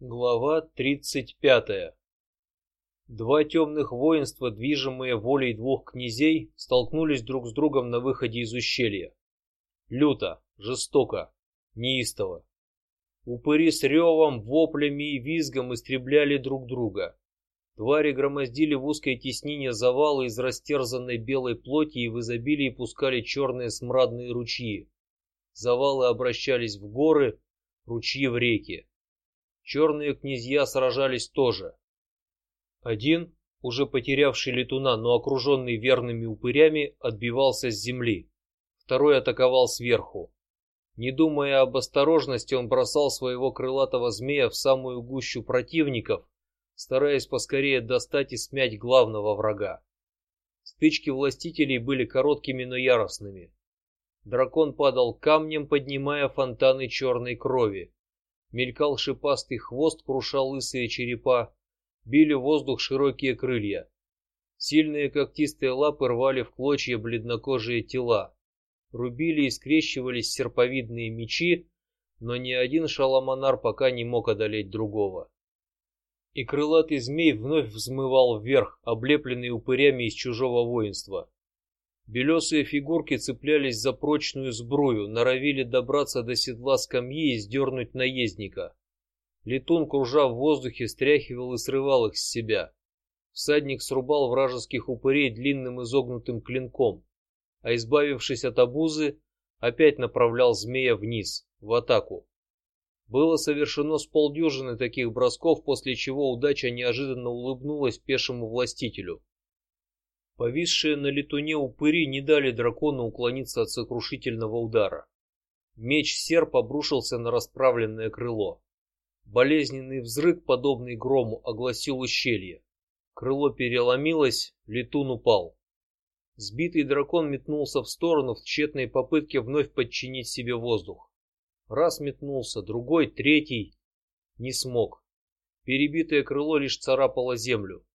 Глава тридцать пятая. Два темных воинства, движимые волей двух князей, столкнулись друг с другом на выходе из ущелья. Люто, жестоко, неистово. Упыри с ревом, воплями и визгом истребляли друг друга. Твари громоздили в узкой теснине завалы из растерзанной белой плоти и в изобилии пускали черные смрадные ручьи. Завалы обращались в горы, ручьи в реки. Черные князья сражались тоже. Один, уже потерявший летуна, но окруженный верными упырями, отбивался с земли. Второй атаковал сверху. Не думая об осторожности, он бросал своего крылатого змея в самую гущу противников, стараясь поскорее достать и смять главного врага. Стычки властителей были короткими, но яростными. Дракон падал камнем, поднимая фонтаны черной крови мелькал шипастый хвост, крушал лысые черепа, били воздух широкие крылья. Сильные когтистые лапы рвали в клочья бледнокожие тела, рубили и скрещивались серповидные мечи, но ни один шаламанар пока не мог одолеть другого. И крылатый змей вновь взмывал вверх, облепленный упырями из чужого воинства. Белесые фигурки цеплялись за прочную сбрую, норовили добраться до седла скамьи и сдернуть наездника. Летун, кружа в воздухе, стряхивал и срывал их с себя. Всадник срубал вражеских упырей длинным изогнутым клинком, а избавившись от обузы, опять направлял змея вниз в атаку. Было совершено с полдюжины таких бросков, после чего удача неожиданно улыбнулась пешему властителю. Повисшие на летуне упыри не дали дракону уклониться от сокрушительного удара. Меч серп обрушился на расправленное крыло. Болезненный взрыв, подобный грому, огласил ущелье. Крыло переломилось, летун упал. Сбитый дракон метнулся в сторону в тщетной попытке вновь подчинить себе воздух. Раз метнулся, другой, третий, не смог. Перебитое крыло лишь царапало землю.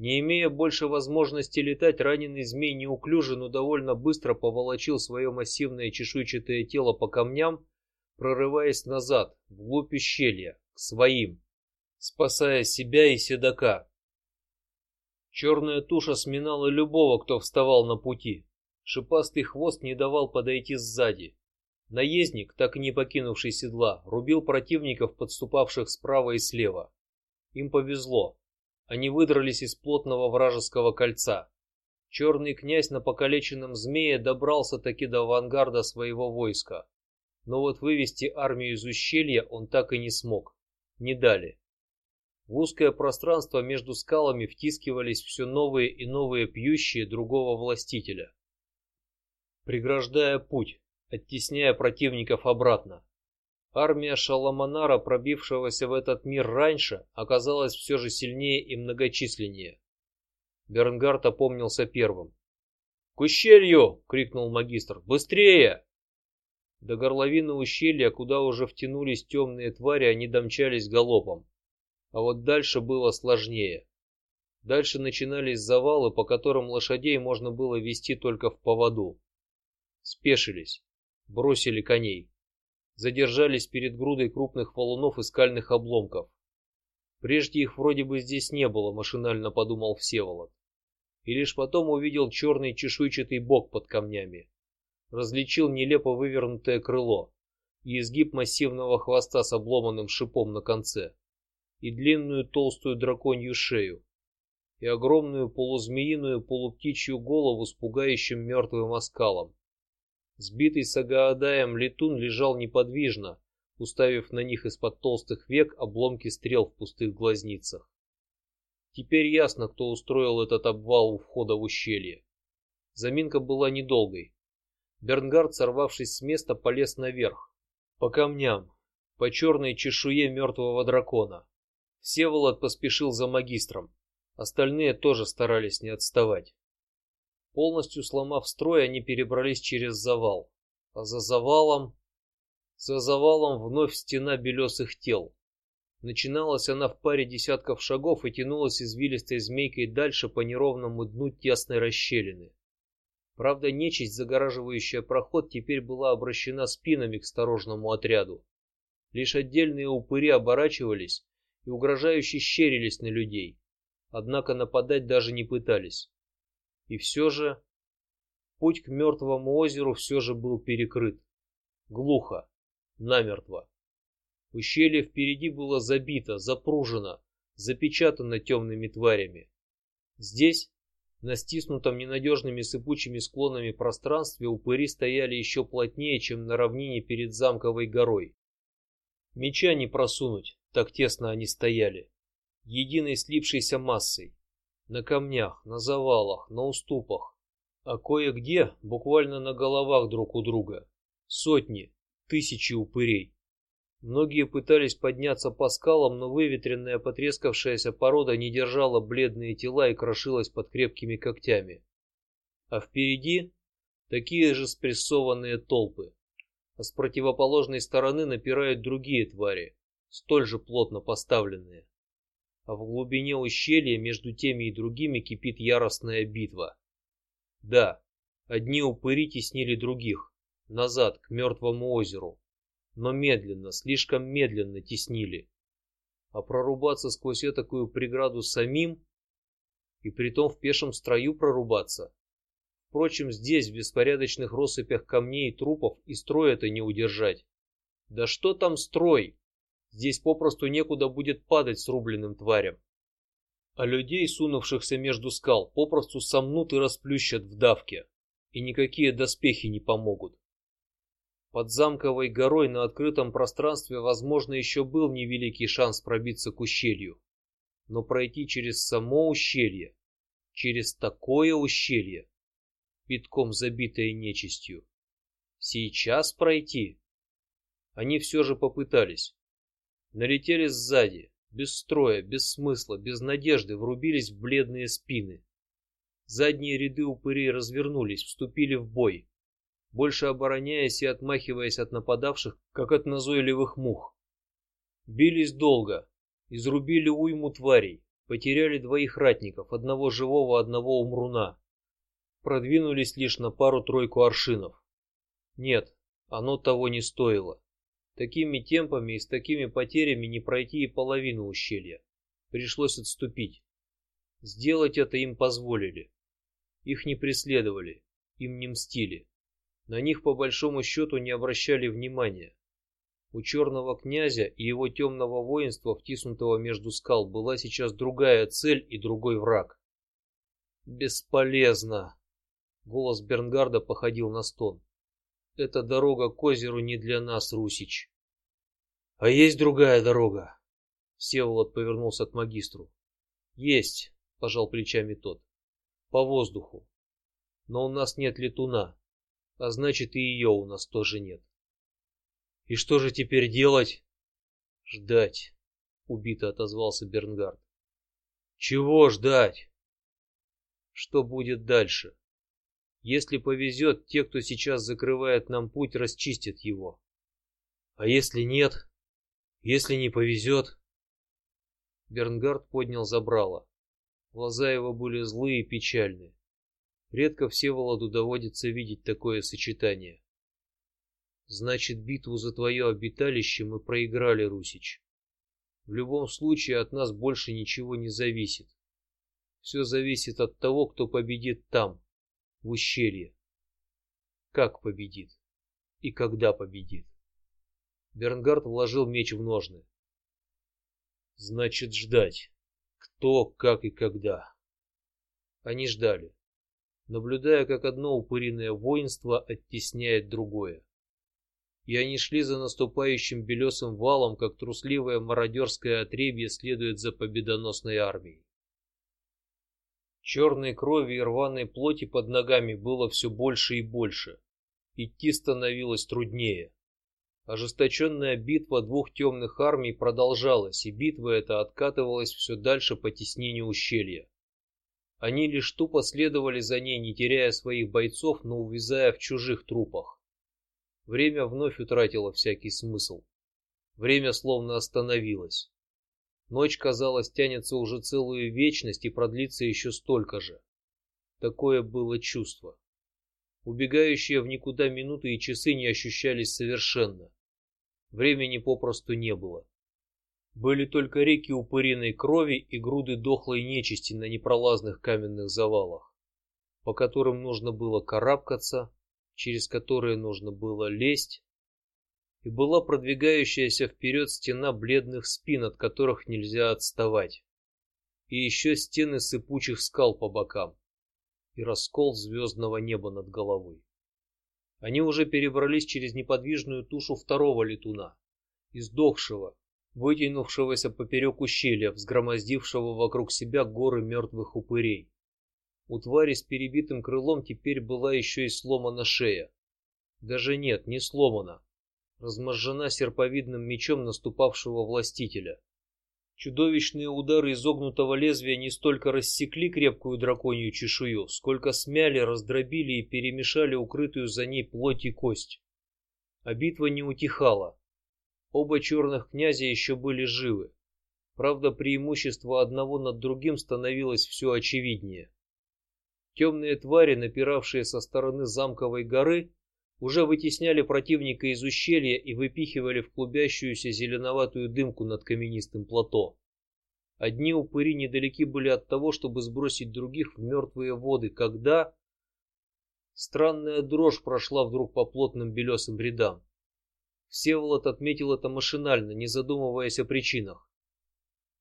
Не имея больше возможности летать, раненый змей неуклюже, но довольно быстро поволочил свое массивное чешуйчатое тело по камням, прорываясь назад, вглубь ущелья, к своим, спасая себя и седока. Черная туша сминала любого, кто вставал на пути. Шипастый хвост не давал подойти сзади. Наездник, так и не покинувший седла, рубил противников, подступавших справа и слева. Им повезло. Они выдрались из плотного вражеского кольца. Черный князь на покалеченном змее добрался таки до авангарда своего войска, но вот вывести армию из ущелья он так и не смог. Не дали. В узкое пространство между скалами втискивались все новые и новые пьющие другого властителя, преграждая путь, оттесняя противников обратно. Армия Шаламанара, пробившегося в этот мир раньше, оказалась все же сильнее и многочисленнее. Бернгард опомнился первым. К ущелью! крикнул магистр. Быстрее! До горловины ущелья, куда уже втянулись темные твари, они домчались галопом. А вот дальше было сложнее. Дальше начинались завалы, по которым лошадей можно было вести только в поводу. Спешились, бросили коней задержались перед грудой крупных валунов и скальных обломков. Прежде их вроде бы здесь не было, машинально подумал Всеволод, и лишь потом увидел черный чешуйчатый бок под камнями, различил нелепо вывернутое крыло и изгиб массивного хвоста с обломанным шипом на конце, и длинную толстую драконью шею, и огромную полузмеиную полуптичью голову с пугающим мертвым оскалом. Сбитый Сагаадаем летун лежал неподвижно, уставив на них из-под толстых век обломки стрел в пустых глазницах. Теперь ясно, кто устроил этот обвал у входа в ущелье. Заминка была недолгой. Бернгард, сорвавшись с места, полез наверх, по камням, по черной чешуе мертвого дракона. Всеволод поспешил за магистром. Остальные тоже старались не отставать. Полностью сломав строй, они перебрались через завал, а за завалом, за завалом вновь стена белесых тел. Начиналась она в паре десятков шагов и тянулась извилистой змейкой дальше по неровному дну тесной расщелины. Правда, нечисть, загораживающая проход, теперь была обращена спинами к осторожному отряду. Лишь отдельные упыри оборачивались и угрожающе щерились на людей, однако нападать даже не пытались. И все же путь к мертвому озеру все же был перекрыт, глухо, намертво. Ущелье впереди было забито, запружено, запечатано темными тварями. Здесь, на стиснутом ненадежными сыпучими склонами пространстве, упыри стояли еще плотнее, чем на равнине перед замковой горой. Меча не просунуть, так тесно они стояли, единой слипшейся массой, на камнях, на завалах, на уступах, а кое-где буквально на головах друг у друга сотни, тысячи упырей. Многие пытались подняться по скалам, но выветренная, потрескавшаяся порода не держала бледные тела и крошилась под крепкими когтями. А впереди такие же спрессованные толпы, а с противоположной стороны напирают другие твари, столь же плотно поставленные. В глубине ущелья между теми и другими кипит яростная битва. Да, одни упыри теснили других назад к мертвому озеру, но медленно, слишком медленно теснили. А прорубаться сквозь такую преграду самим, и притом в пешем строю прорубаться. Впрочем, здесь в беспорядочных россыпях камней и трупов и строй это не удержать. Да что там строй? Здесь попросту некуда будет падать срубленным тварям. А людей, сунувшихся между скал, попросту сомнут и расплющат в давке, и никакие доспехи не помогут. Под замковой горой на открытом пространстве, возможно, еще был невеликий шанс пробиться к ущелью, но пройти через само ущелье, через такое ущелье, битком забитое нечистью, сейчас пройти. Они все же попытались, налетели сзади, без строя, без смысла, без надежды, врубились в бледные спины. Задние ряды упырей развернулись, вступили в бой больше обороняясь и отмахиваясь от нападавших, как от назойливых мух. Бились долго, изрубили уйму тварей, потеряли двоих ратников, одного живого, одного умруна. Продвинулись лишь на пару-тройку аршинов. Нет, оно того не стоило. Такими темпами и с такими потерями не пройти и половину ущелья. Пришлось отступить. Сделать это им позволили. Их не преследовали, им не мстили. На них по большому счету не обращали внимания. У черного князя и его темного воинства, втиснутого между скал, была сейчас другая цель и другой враг. Бесполезно. Голос Бернгарда походил на стон. Эта дорога к озеру не для нас, Русич. А есть другая дорога. Всеволод повернулся к магистру. Есть, пожал плечами тот. По воздуху. Но у нас нет летуна а значит и ее у нас тоже нет. И что же теперь делать? Ждать. Убито отозвался Бернгард. Чего ждать? Что будет дальше? Если повезет, те, кто сейчас закрывает нам путь, расчистят его. А если нет? Если не повезет? Бернгард поднял забрало. Глаза его были злые и печальные. Редко Всеволоду доводится видеть такое сочетание. Значит, битву за твое обиталище мы проиграли, Русич. В любом случае от нас больше ничего не зависит. Все зависит от того, кто победит там, в ущелье. Как победит и когда победит. Бернгард вложил меч в ножны. Значит, ждать. Кто, как и когда. Они ждали наблюдая, как одно упыриное воинство оттесняет другое. И они шли за наступающим белесым валом, как трусливое мародерское отребье следует за победоносной армией. Черной крови и рваной плоти под ногами было все больше и больше. Идти становилось труднее. Ожесточенная битва двух темных армий продолжалась, и битва эта откатывалась все дальше по теснению ущелья. Они лишь тупо следовали за ней, не теряя своих бойцов, но увязая в чужих трупах. Время вновь утратило всякий смысл. Время словно остановилось. Ночь, казалось, тянется уже целую вечность и продлится еще столько же. Такое было чувство. Убегающие в никуда минуты и часы не ощущались совершенно. Времени попросту не было. Были только реки упыриной крови и груды дохлой нечисти на непролазных каменных завалах, по которым нужно было карабкаться, через которые нужно было лезть, и была продвигающаяся вперед стена бледных спин, от которых нельзя отставать, и еще стены сыпучих скал по бокам, и раскол звездного неба над головой. Они уже перебрались через неподвижную тушу второго летуна, издохшего, вытянувшегося поперек ущелья, взгромоздившего вокруг себя горы мертвых упырей. У твари с перебитым крылом теперь была еще и сломана шея. Даже нет, не сломана, размозжена серповидным мечом наступавшего властителя. Чудовищные удары изогнутого лезвия не столько рассекли крепкую драконью чешую, сколько смяли, раздробили и перемешали укрытую за ней плоть и кость. А битва не утихала. Оба черных князя еще были живы. Правда, преимущество одного над другим становилось все очевиднее. Темные твари, напиравшие со стороны замковой горы, уже вытесняли противника из ущелья и выпихивали в клубящуюся зеленоватую дымку над каменистым плато. Одни упыри недалеки были от того, чтобы сбросить других в мертвые воды, когда странная дрожь прошла вдруг по плотным белесым рядам. Всеволод отметил это машинально, не задумываясь о причинах.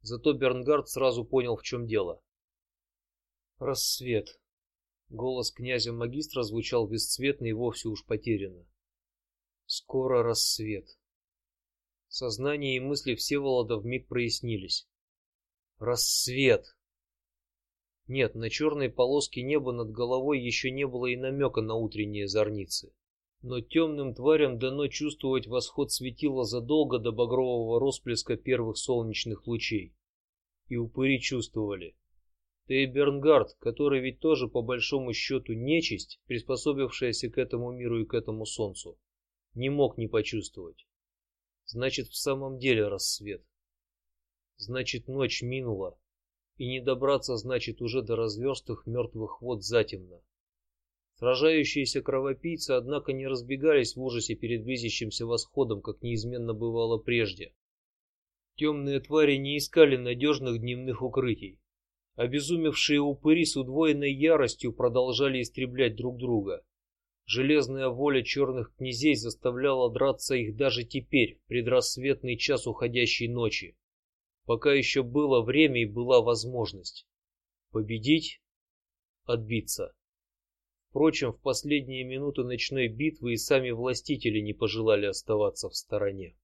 Зато Бернгард сразу понял, в чем дело. Рассвет. Голос князя магистра звучал бесцветно и вовсе уж потерянно. Скоро рассвет. Сознание и мысли Всеволода вмиг прояснились. Рассвет. Нет, на черной полоске неба над головой еще не было и намека на утренние зорницы. Но темным тварям дано чувствовать восход светила задолго до багрового расплеска первых солнечных лучей. И упыри чувствовали. И Бернгард, который ведь тоже по большому счету нечисть, приспособившаяся к этому миру и к этому солнцу, не мог не почувствовать. Значит, в самом деле рассвет. Значит, ночь минула, и не добраться, значит, уже до разверстых мертвых вод затемно. Сражающиеся кровопийцы, однако, не разбегались в ужасе перед близящимся восходом, как неизменно бывало прежде. Темные твари не искали надежных дневных укрытий. Обезумевшие упыри с удвоенной яростью продолжали истреблять друг друга. Железная воля черных князей заставляла драться их даже теперь, в предрассветный час уходящей ночи, пока еще было время и была возможность победить, отбиться. Впрочем, в последние минуты ночной битвы и сами властители не пожелали оставаться в стороне.